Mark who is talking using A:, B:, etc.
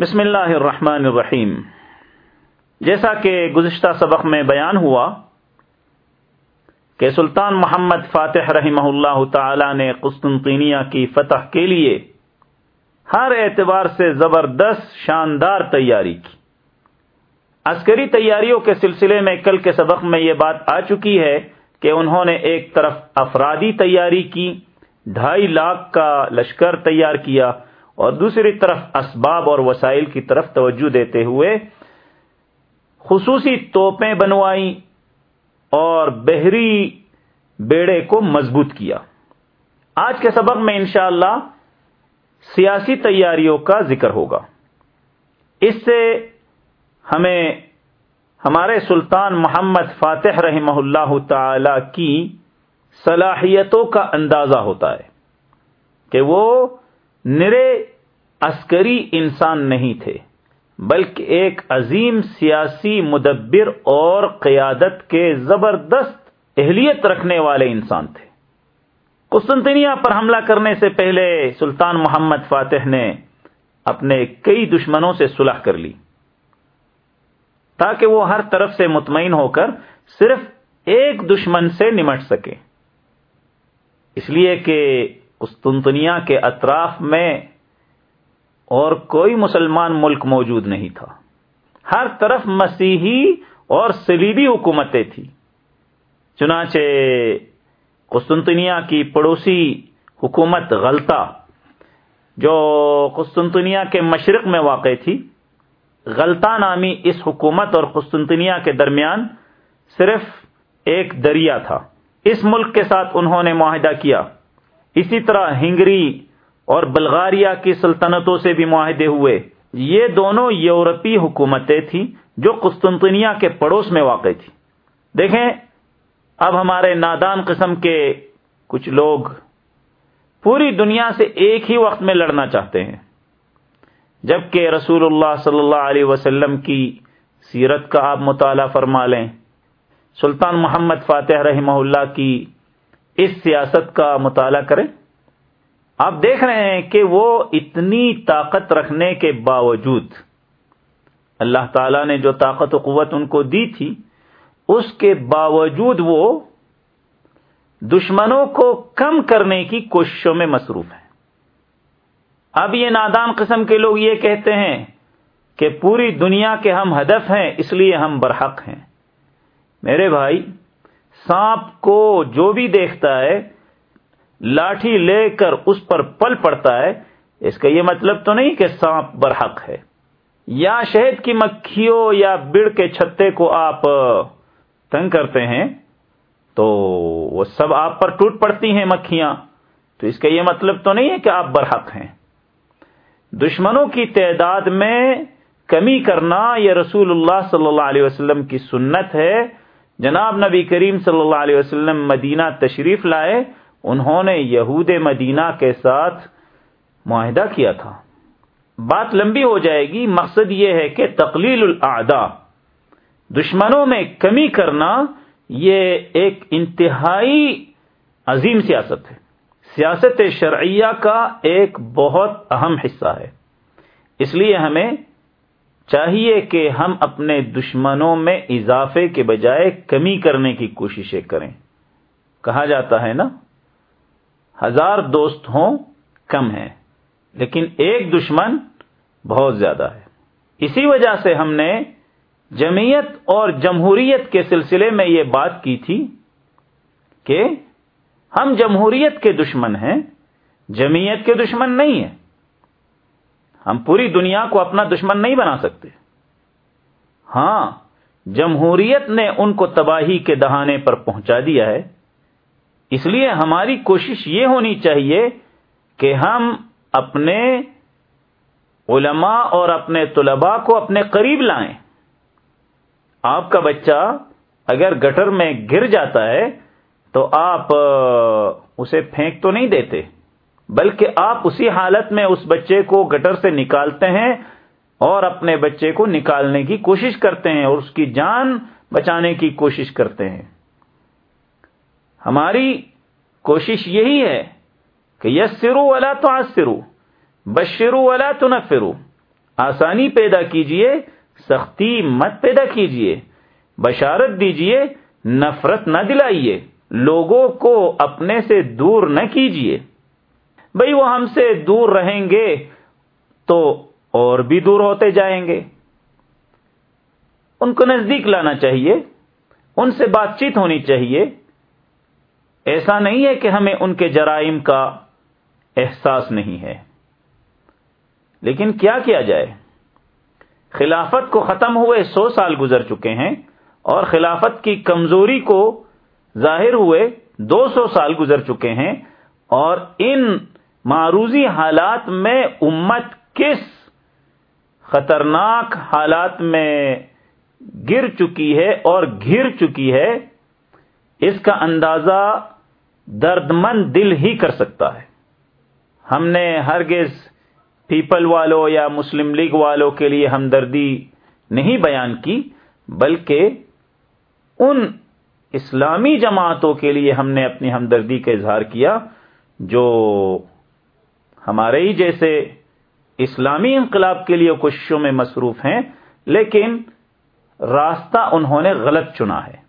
A: بسم اللہ الرحمن الرحیم۔ جیسا کہ گزشتہ سبق میں بیان ہوا کہ سلطان محمد فاتح رحمہ اللہ تعالی نے قسطنطینیہ کی فتح کے لیے ہر اعتبار سے زبردست شاندار تیاری کی۔ عسکری تیاریوں کے سلسلے میں کل کے سبق میں یہ بات آ چکی ہے کہ انہوں نے ایک طرف افرادی تیاری کی، ڈھائی لاکھ کا لشکر تیار کیا اور دوسری طرف اسباب اور وسائل کی طرف توجہ دیتے ہوئے خصوصی توپیں بنوائی اور بحری بیڑے کو مضبوط کیا۔ آج کے سبق میں انشاءاللہ اللہ سیاسی تیاریوں کا ذکر ہوگا۔ اس سے ہمیں ہمارے سلطان محمد فاتح رحمہ اللہ تعالی کی صلاحیتوں کا اندازہ ہوتا ہے کہ وہ نرے عسکری انسان نہیں تھے، بلکہ ایک عظیم سیاسی مدبر اور قیادت کے زبردست اہلیت رکھنے والے انسان تھے۔ قسطنطنیہ پر حملہ کرنے سے پہلے سلطان محمد فاتح نے اپنے کئی دشمنوں سے صلح کر لی، تاکہ وہ ہر طرف سے مطمئن ہو کر صرف ایک دشمن سے نمٹ سکے۔ اس لیے کہ قسطنطنیہ کے اطراف میں اور کوئی مسلمان ملک موجود نہیں تھا۔ ہر طرف مسیحی اور سلیبی حکومتیں تھیں۔ چنانچہ قسطنطنیہ کی پڑوسی حکومت غلطہ، جو قسطنطنیہ کے مشرق میں واقع تھی۔ غلطہ نامی اس حکومت اور قسطنطنیہ کے درمیان صرف ایک دریا تھا۔ اس ملک کے ساتھ انہوں نے معاہدہ کیا۔ اسی طرح ہنگری اور بلغاریہ کی سلطنتوں سے بھی معاہدے ہوئے۔ یہ دونوں یورپی حکومتیں تھیں جو قسطنطنیہ کے پڑوس میں واقع تھی دیکھیں، اب ہمارے نادان قسم کے کچھ لوگ پوری دنیا سے ایک ہی وقت میں لڑنا چاہتے ہیں۔ جبکہ رسول اللہ صلی اللہ علیہ وسلم کی سیرت کا آپ مطالعہ فرما لیں، سلطان محمد فاتح رحمہ اللہ کی اس سیاست کا مطالعہ کریں۔ آپ دیکھ رہے ہیں کہ وہ اتنی طاقت رکھنے کے باوجود اللہ تعالی نے جو طاقت و قوت ان کو دی تھی، اس کے باوجود وہ دشمنوں کو کم کرنے کی کوششوں میں مصروف ہیں۔ اب یہ نادان قسم کے لوگ یہ کہتے ہیں کہ پوری دنیا کے ہم ہدف ہیں، اس لیے ہم برحق ہیں۔ میرے بھائی، سانپ کو جو بھی دیکھتا ہے لاٹھی لے کر اس پر پل پڑتا ہے، اس کا یہ مطلب تو نہیں کہ سانپ برحق ہے۔ یا شہد کی مکھیوں یا بڑ کے چھتے کو آپ تنگ کرتے ہیں، تو وہ سب آپ پر ٹوٹ پڑتی ہیں مکھیاں۔ تو اس کا یہ مطلب تو نہیں ہے کہ آپ برحق ہیں۔ دشمنوں کی تعداد میں کمی کرنا یہ رسول اللہ صلی اللہ علیہ وسلم کی سنت ہے۔ جناب نبی کریم صلی اللہ علیہ وسلم مدینہ تشریف لائے۔ انہوں نے یہود مدینہ کے ساتھ معاہدہ کیا تھا۔ بات لمبی ہو جائے گی، مقصد یہ ہے کہ تقلیل الاعداء، دشمنوں میں کمی کرنا یہ ایک انتہائی عظیم سیاست ہے۔ سیاست شرعیہ کا ایک بہت اہم حصہ ہے۔ اس لیے ہمیں چاہیے کہ ہم اپنے دشمنوں میں اضافے کے بجائے کمی کرنے کی کوششیں کریں۔ کہا جاتا ہے نا ہزار دوست ہوں، کم ہیں۔ لیکن ایک دشمن بہت زیادہ ہے۔ اسی وجہ سے ہم نے جمعیت اور جمہوریت کے سلسلے میں یہ بات کی تھی کہ ہم جمہوریت کے دشمن ہیں، جمعیت کے دشمن نہیں ہیں۔ ہم پوری دنیا کو اپنا دشمن نہیں بنا سکتے۔ ہاں جمہوریت نے ان کو تباہی کے دہانے پر پہنچا دیا ہے۔ اس لیے ہماری کوشش یہ ہونی چاہیے کہ ہم اپنے علماء اور اپنے طلباء کو اپنے قریب لائیں۔ آپ کا بچہ اگر گٹر میں گر جاتا ہے تو آپ اسے پھینک تو نہیں دیتے، بلکہ آپ اسی حالت میں اس بچے کو گٹر سے نکالتے ہیں اور اپنے بچے کو نکالنے کی کوشش کرتے ہیں اور اس کی جان بچانے کی کوشش کرتے ہیں۔ ہماری کوشش یہی ہے کہ یس سرو والا تو آج سرو بشرو والا تو نہ فرو آسانی پیدا کیجیے، سختی مت پیدا کیجیے۔ بشارت دیجیے، نفرت نہ دلائیے۔ لوگوں کو اپنے سے دور نہ کیجیے۔ بھئی وہ ہم سے دور رہیں گے تو اور بھی دور ہوتے جائیں گے۔ ان کو نزدیک لانا چاہیے، ان سے بات چیت ہونی چاہیے۔ ایسا نہیں ہے کہ ہمیں ان کے جرائم کا احساس نہیں ہے۔ لیکن کیا کیا جائے؟ خلافت کو ختم ہوئے سو سال گزر چکے ہیں اور خلافت کی کمزوری کو ظاہر ہوئے دو سو سال گزر چکے ہیں اور ان معروضی حالات میں امت کس خطرناک حالات میں گر چکی ہے اور گر چکی ہے، اس کا اندازہ درد مند دل ہی کر سکتا ہے۔ ہم نے ہرگز پیپل والوں یا مسلم لیگ والوں کے لیے ہمدردی نہیں بیان کی، بلکہ ان اسلامی جماعتوں کے لیے ہم نے اپنی ہمدردی کا اظہار کیا، جو ہمارے ہی جیسے اسلامی انقلاب کے لیے کوششوں میں مصروف ہیں، لیکن راستہ انہوں نے غلط چنا ہے۔